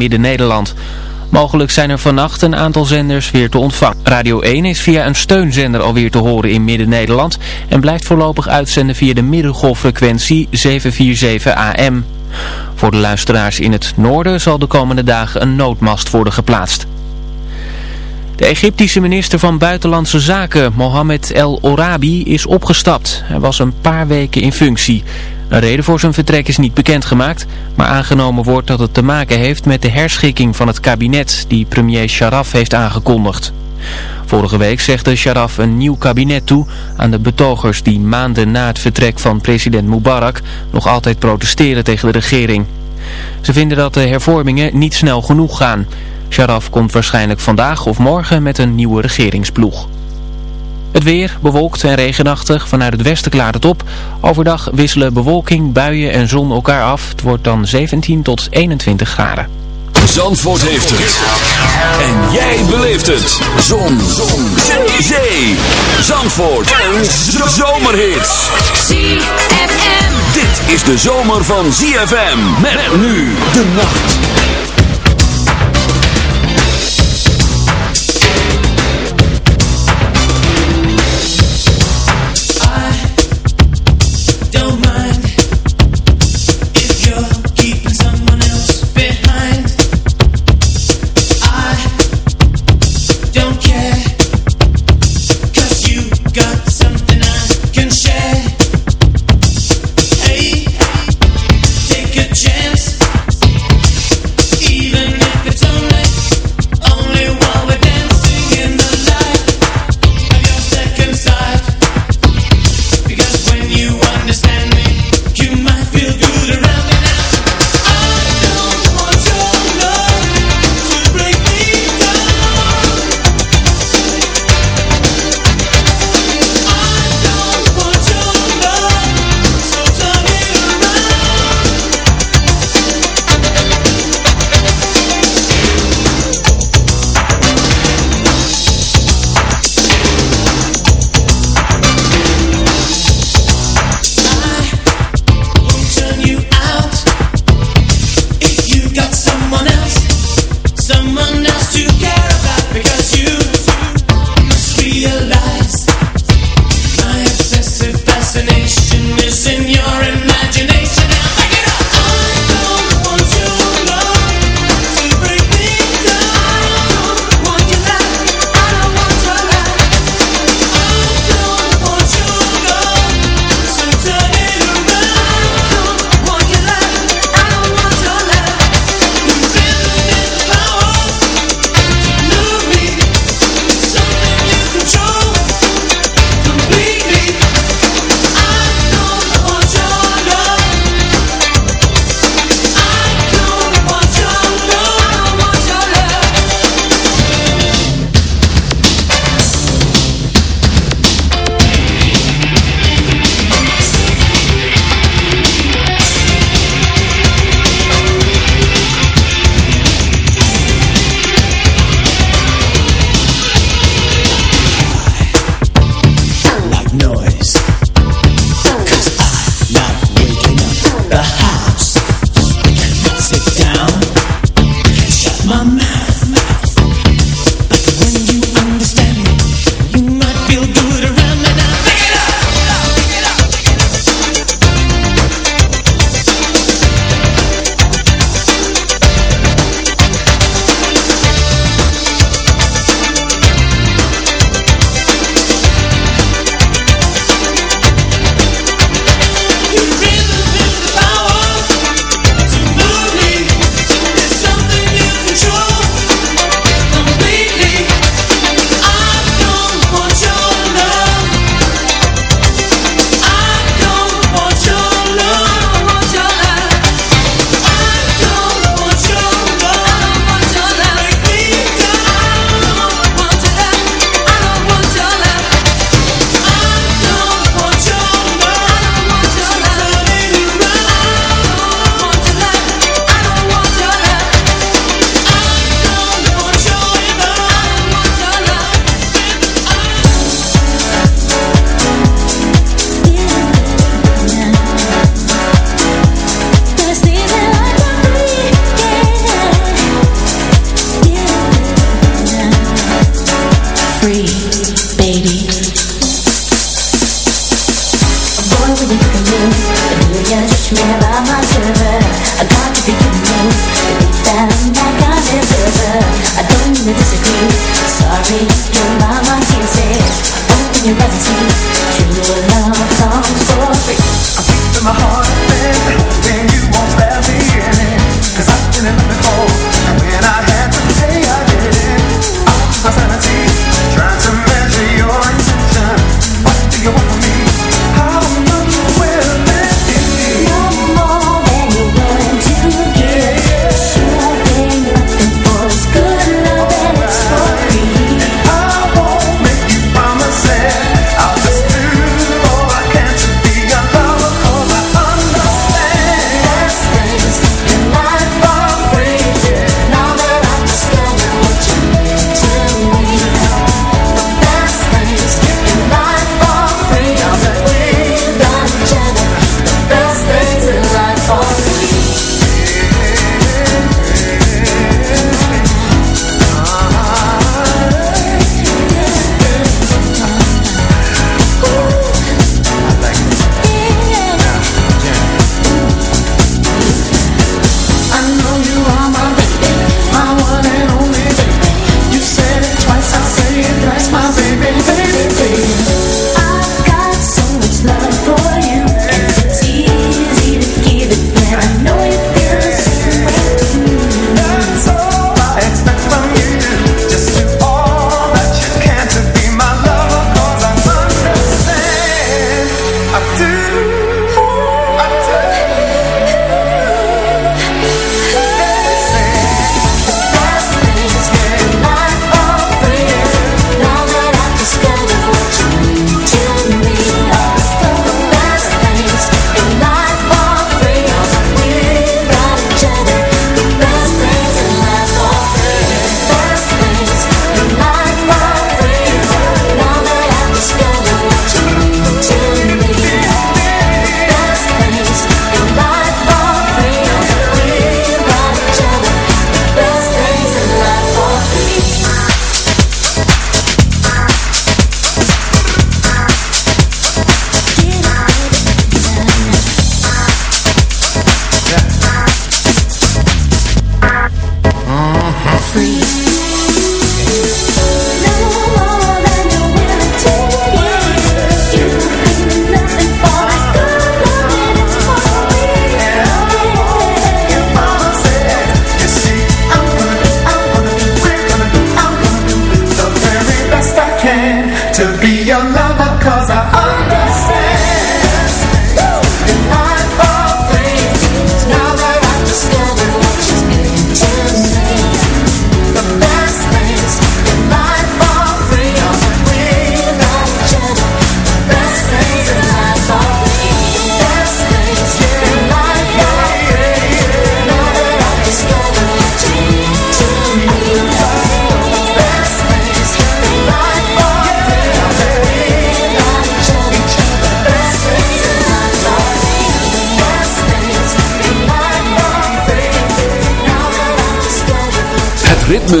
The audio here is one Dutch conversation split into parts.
Midden-Nederland. Mogelijk zijn er vannacht een aantal zenders weer te ontvangen. Radio 1 is via een steunzender alweer te horen in Midden-Nederland en blijft voorlopig uitzenden via de middengolffrequentie 747 AM. Voor de luisteraars in het noorden zal de komende dagen een noodmast worden geplaatst. De Egyptische minister van Buitenlandse Zaken, Mohamed El Orabi, is opgestapt. Hij was een paar weken in functie. Een reden voor zijn vertrek is niet bekendgemaakt, maar aangenomen wordt dat het te maken heeft met de herschikking van het kabinet die premier Sharaf heeft aangekondigd. Vorige week zegde Sharaf een nieuw kabinet toe aan de betogers die maanden na het vertrek van president Mubarak nog altijd protesteren tegen de regering. Ze vinden dat de hervormingen niet snel genoeg gaan. Sharaf komt waarschijnlijk vandaag of morgen met een nieuwe regeringsploeg. Het weer, bewolkt en regenachtig. Vanuit het westen klaart het op. Overdag wisselen bewolking, buien en zon elkaar af. Het wordt dan 17 tot 21 graden. Zandvoort heeft het. En jij beleeft het. Zon. zon. Zee. Zee. Zandvoort. Een zomerhit. ZFM. Dit is de zomer van ZFM. Met nu de nacht. my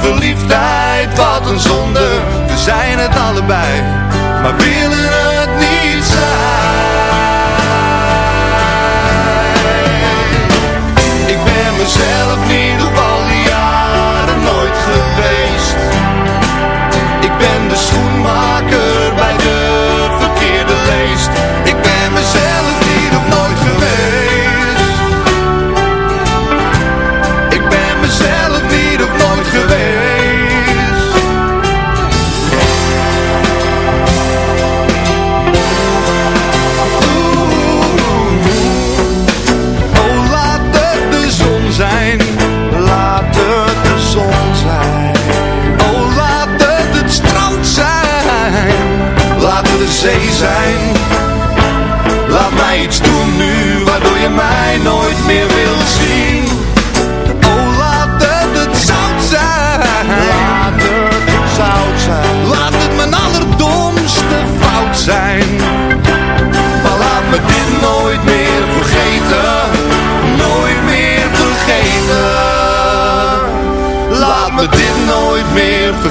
Verliefdheid, wat een zonde. We zijn het allebei, maar willen het niet zijn. Ik ben mezelf niet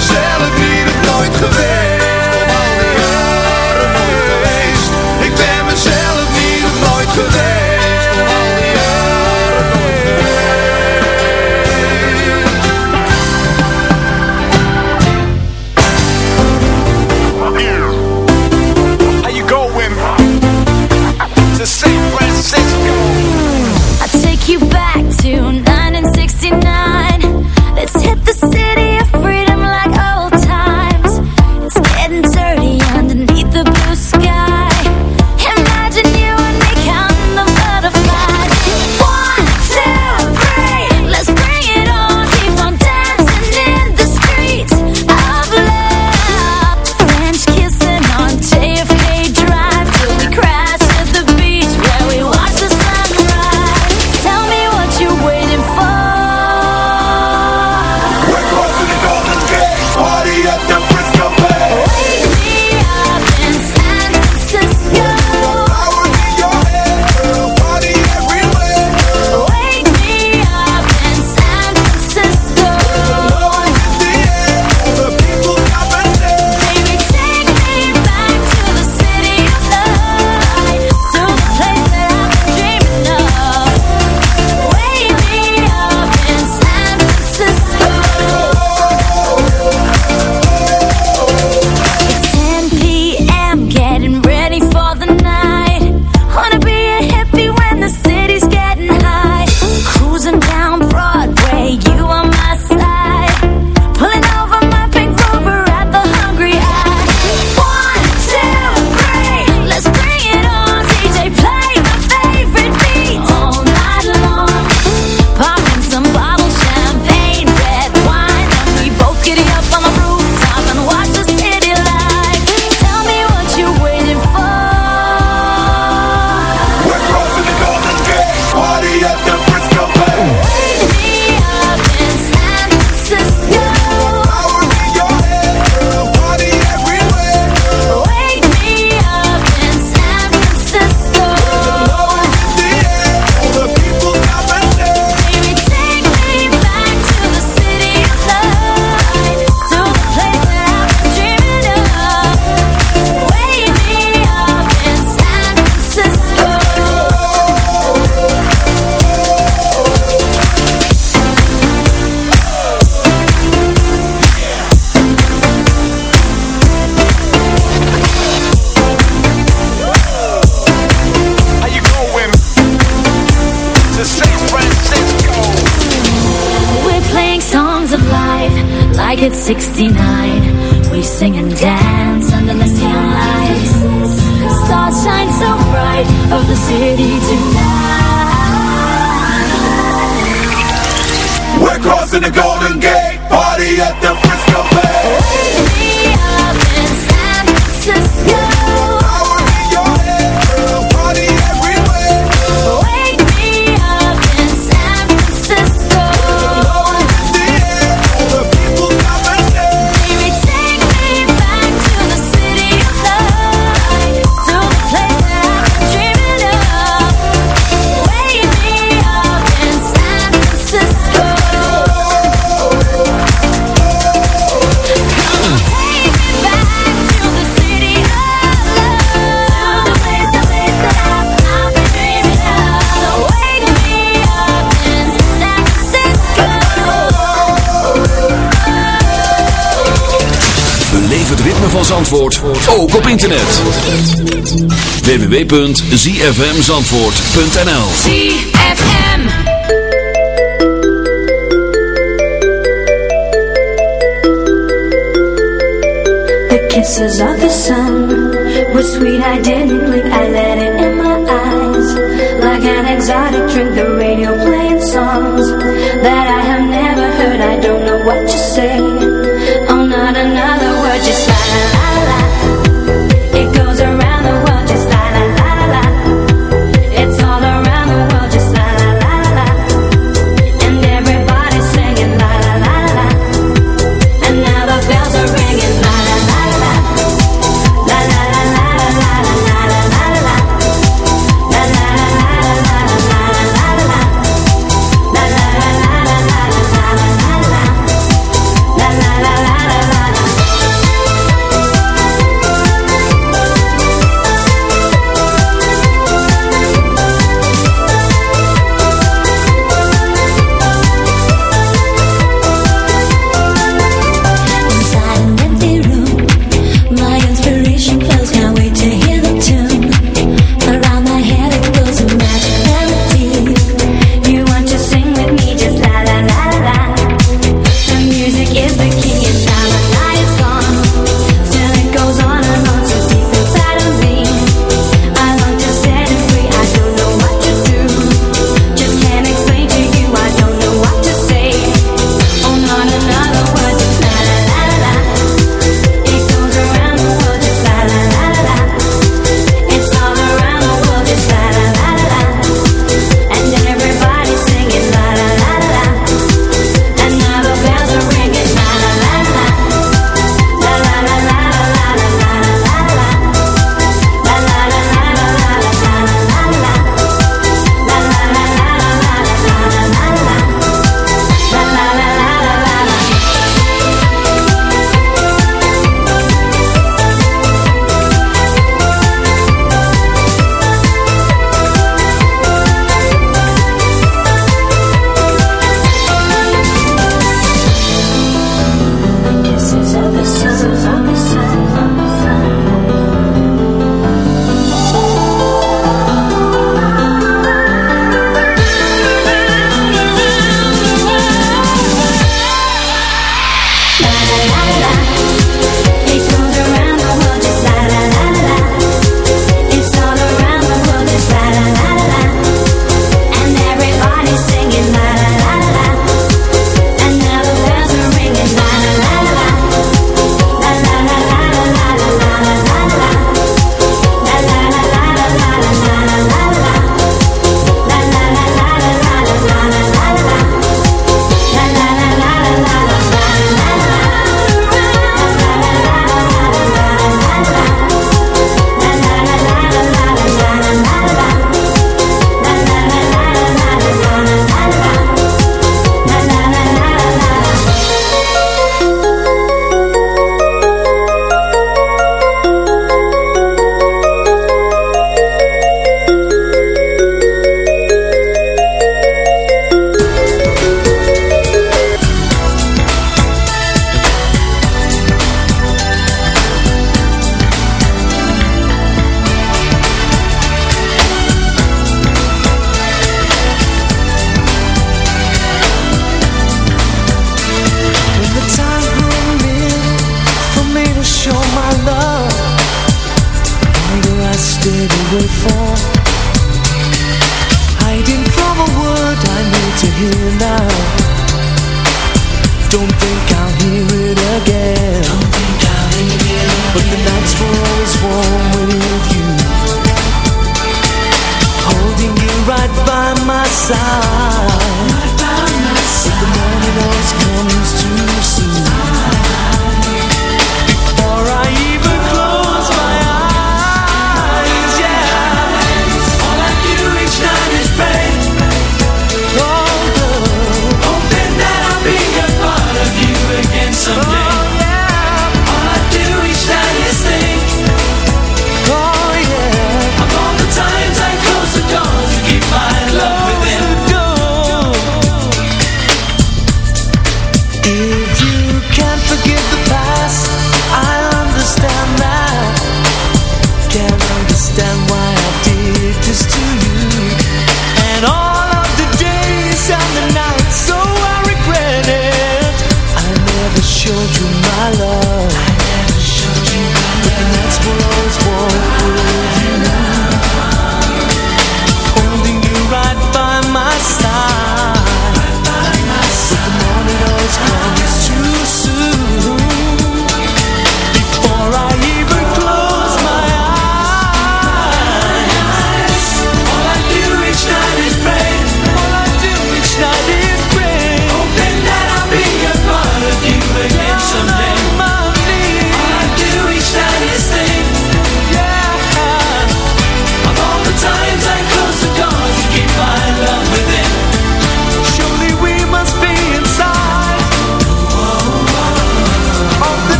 mezelf hier het nooit geweest. voor al die jaren nooit geweest. Ik ben mezelf niet nooit geweest. voor al die jaren nooit geweest. How you. ook op internet. www.zfmzandvoort.nl ZFM The kisses of the sun were sweet, I didn't blink, I let it in my eyes. Like an exotic drink, the radio playing songs that I have never heard, I don't know what to say.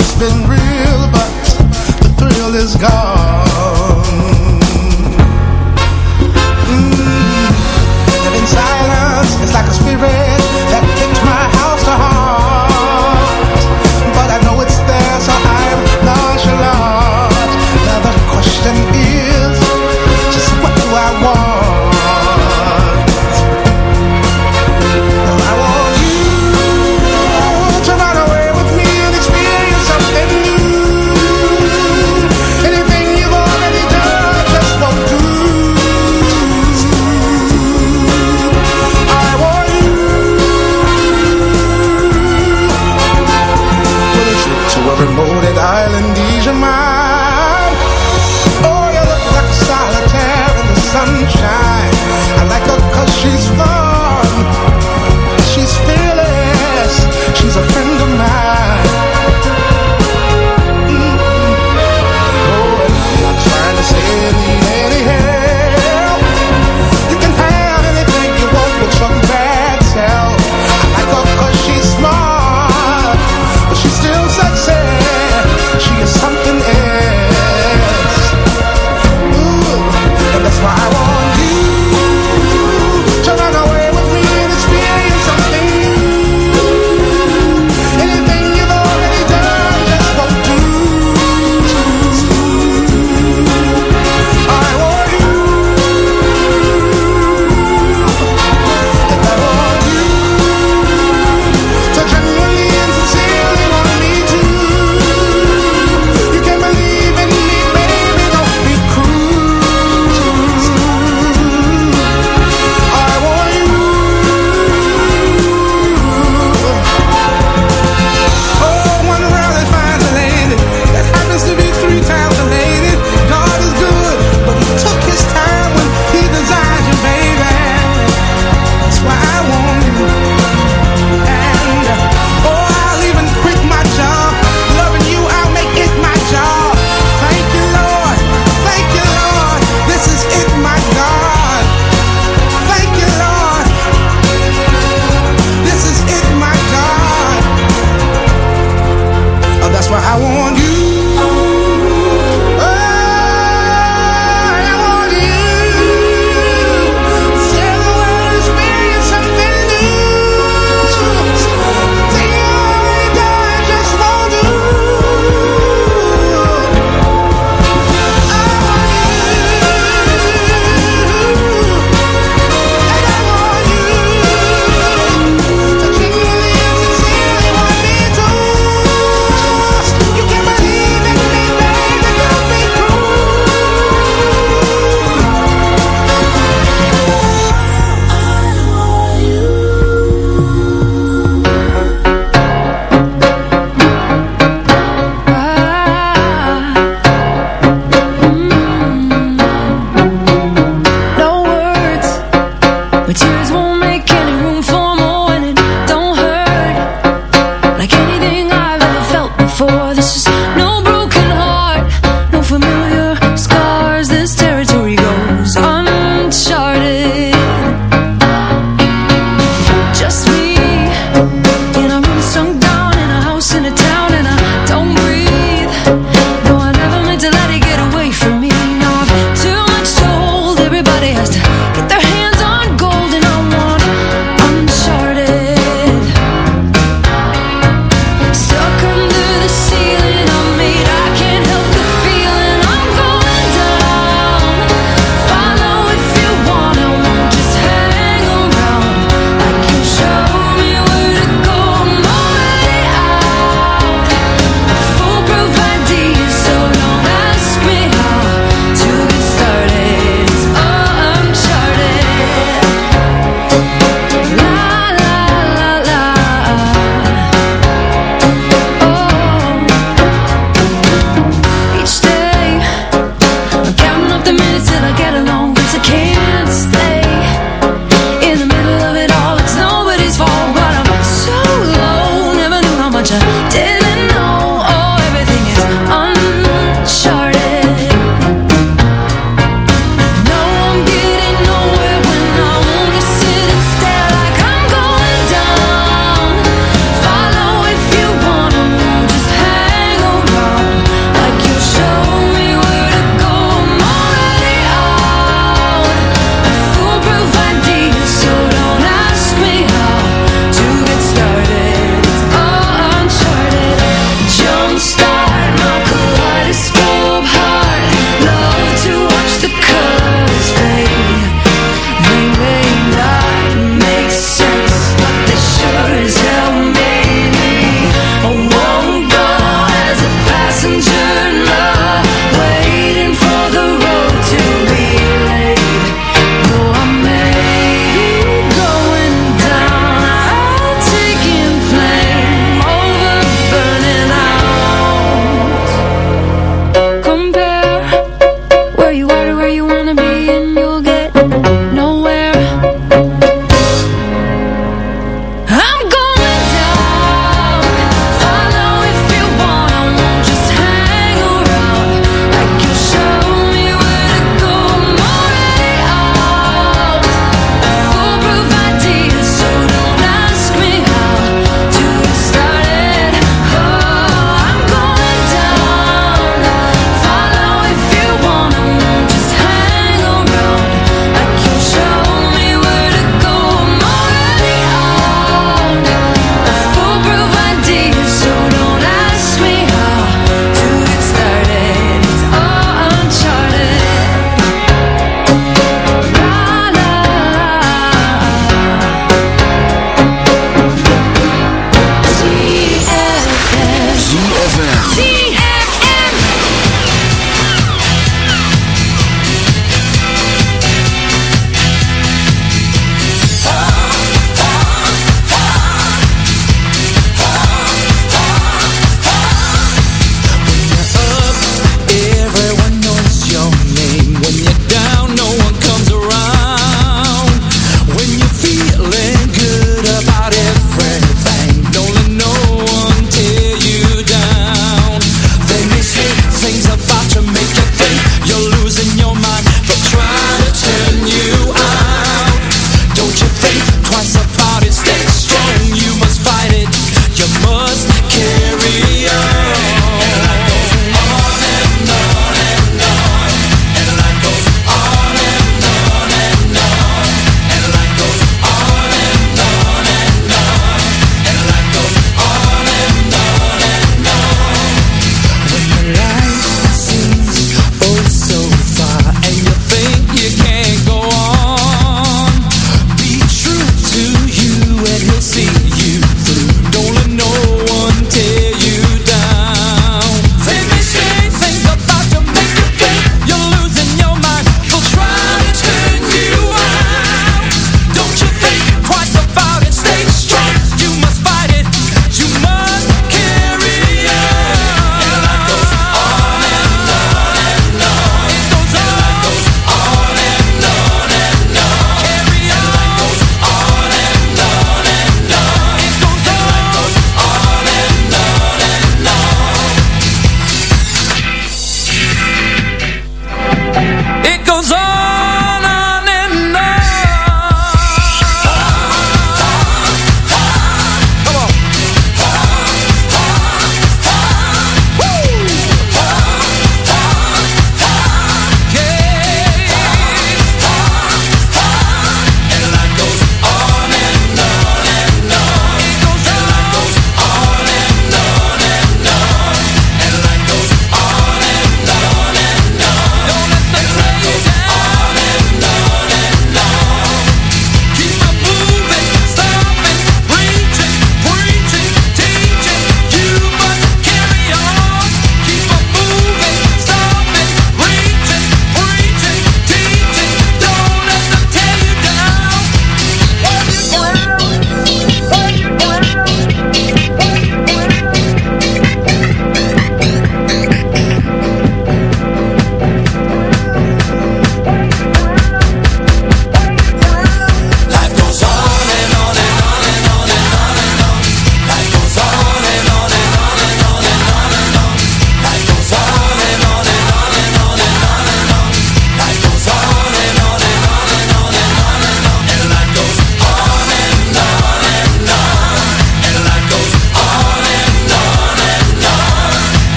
It's been real, but the thrill is gone.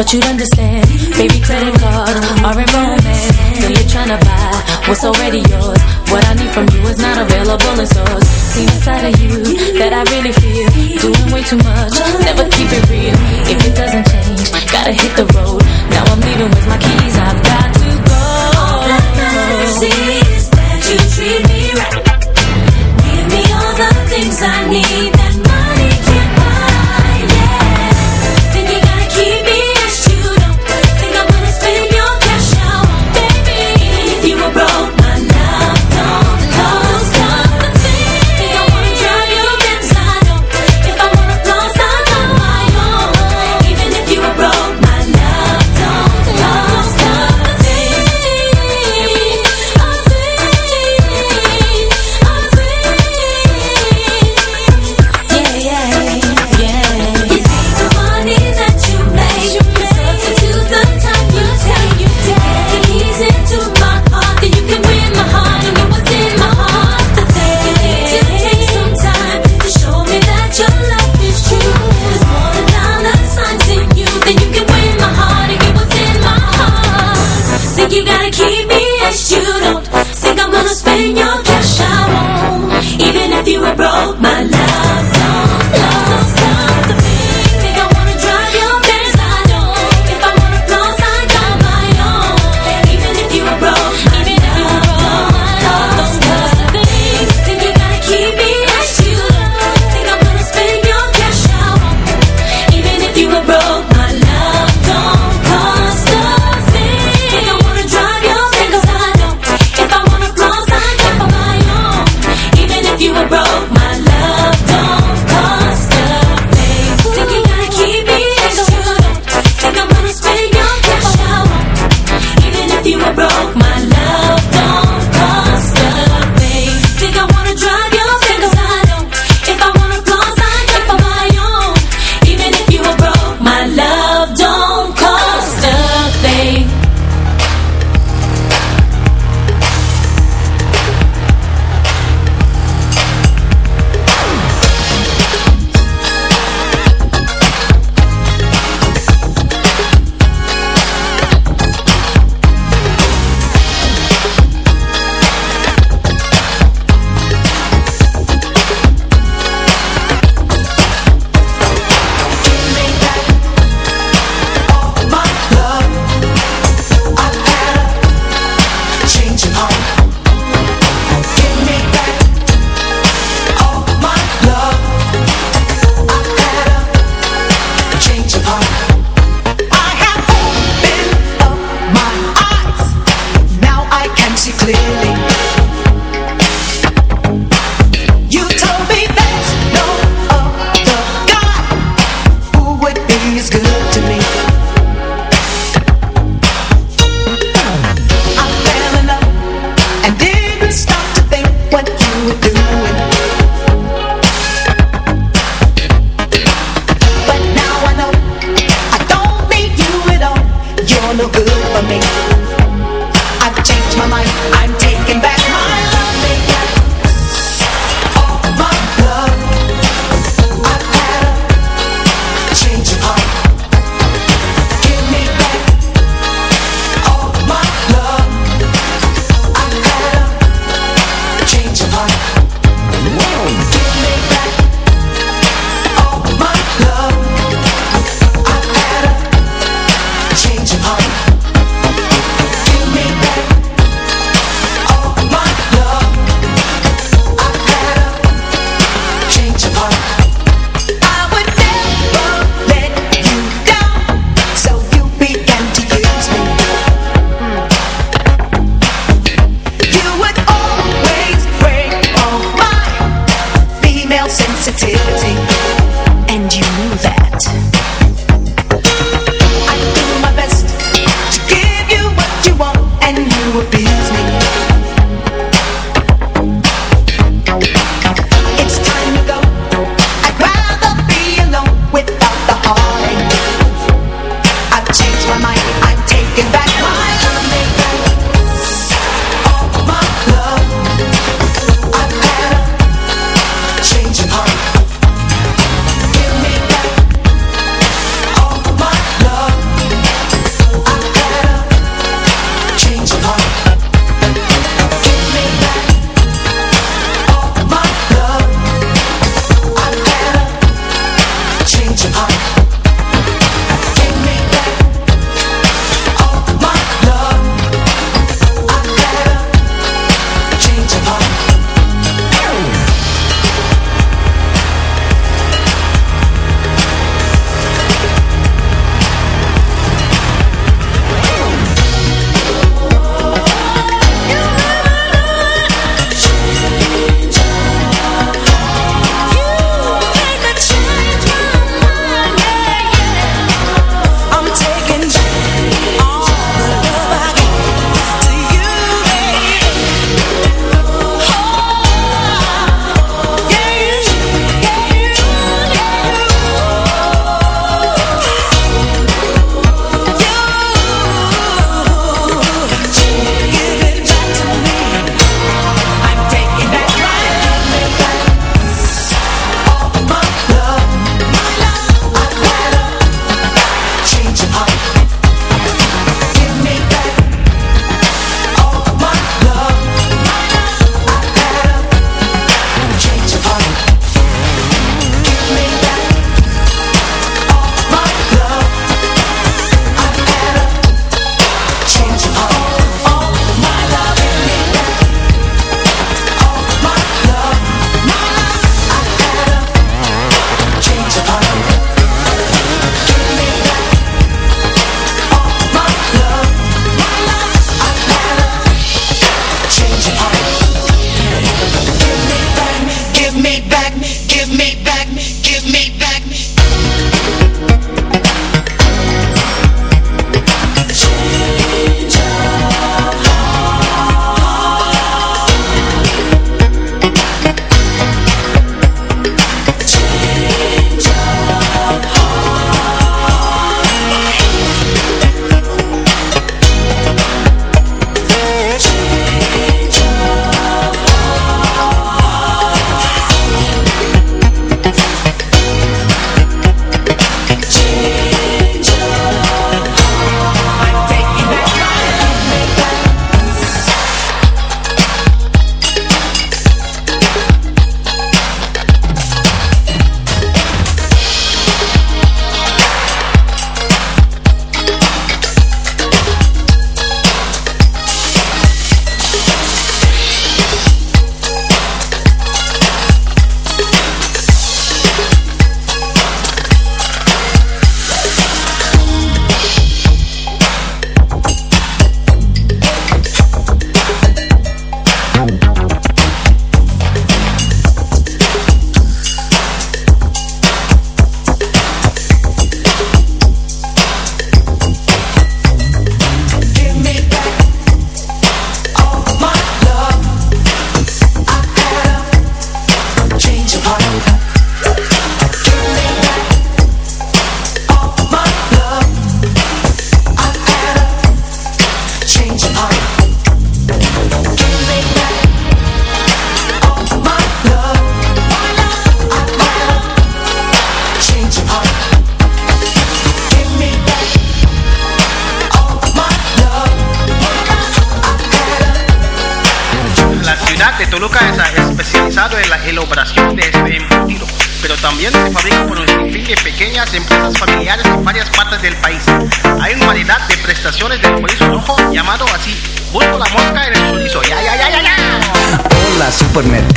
Thought you'd understand? Baby, credit card are in romance Still you're trying to buy what's already yours. What I need from you is not available in stores See inside of you that I really feel. Doing way too much, never keep it real. If it doesn't change, gotta hit the road. Now I'm leaving with my kids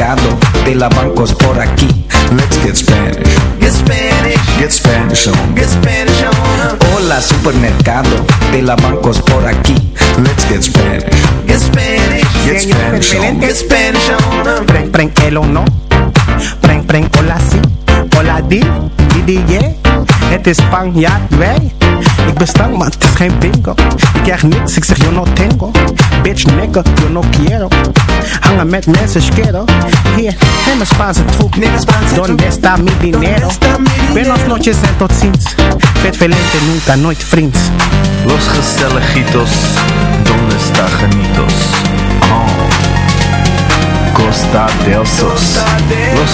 mercado de la bancos por aquí. Let's get Spanish. Get Spanish. Get Spanish on. Get Spanish on. Hola supermercado de la bancos por aquí. Let's get Spanish. Get Spanish. Get Spanish on. Get Spanish on. Pren, pren, el o no. Pren, pren, hola sí. Hola di, di, di, yeah. Het is Spanjaard, wij. Ik ben stank, maar het is geen bingo. Ik krijg niks, ik zeg yo no tengo. Bitch, nigga, yo no quiero. Hangen met mensen, schero. Hier, neem mijn Spaanse troep. Donde está mi dinero? Buenos noches en tot ziens. Vet felente, nunca, nooit vriends. Los gezelligitos, donde está genitos? Oh. Costa del Sos. Los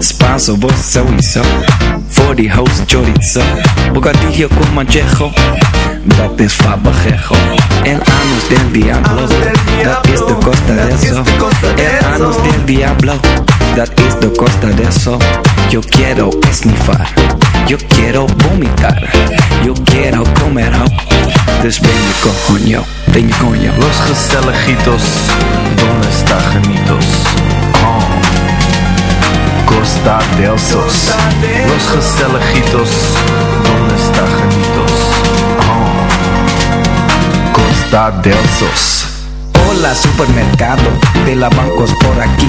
Spanso, vos sowieso. Voor die host chorizo. Bocadillo con manchejo. Dat is fabajejo. El anus del diablo. Dat is de costa de eso. El anus del diablo. Dat is de costa de eso. Yo quiero esnifar. Yo quiero vomitar. Yo quiero comer ho. Dus ben je coño. Ben je coño. Los gezelligitos, donde está genitos? Oh. Costa del Sos. Los gezelligitos, donde está genitos? Oh. Costa del Sos. Hola supermercado, de la bancos por aquí.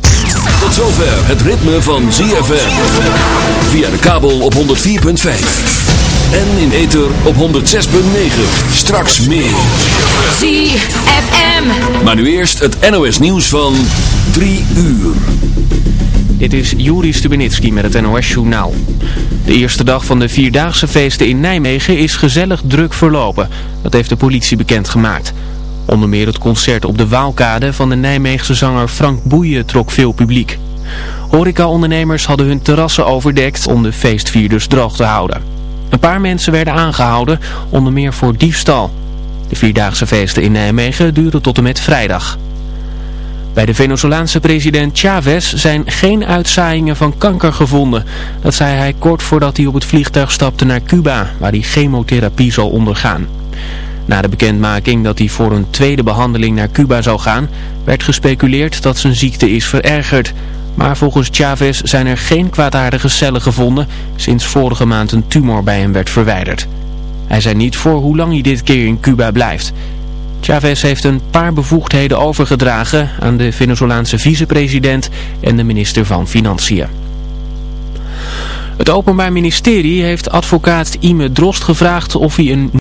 Tot zover het ritme van ZFM. Via de kabel op 104.5. En in ether op 106.9. Straks meer. ZFM. Maar nu eerst het NOS nieuws van 3 uur. Dit is Juri Stubenitski met het NOS-journaal. De eerste dag van de Vierdaagse feesten in Nijmegen is gezellig druk verlopen. Dat heeft de politie bekendgemaakt. Onder meer het concert op de Waalkade van de Nijmeegse zanger Frank Boeien trok veel publiek. Horeca-ondernemers hadden hun terrassen overdekt om de feestvierders droog te houden. Een paar mensen werden aangehouden, onder meer voor diefstal. De Vierdaagse feesten in Nijmegen duren tot en met vrijdag. Bij de Venezolaanse president Chavez zijn geen uitzaaiingen van kanker gevonden. Dat zei hij kort voordat hij op het vliegtuig stapte naar Cuba, waar hij chemotherapie zal ondergaan. Na de bekendmaking dat hij voor een tweede behandeling naar Cuba zou gaan, werd gespeculeerd dat zijn ziekte is verergerd. Maar volgens Chavez zijn er geen kwaadaardige cellen gevonden sinds vorige maand een tumor bij hem werd verwijderd. Hij zei niet voor hoe lang hij dit keer in Cuba blijft. Chavez heeft een paar bevoegdheden overgedragen aan de Venezolaanse vicepresident en de minister van Financiën. Het Openbaar Ministerie heeft advocaat Ime Drost gevraagd of hij een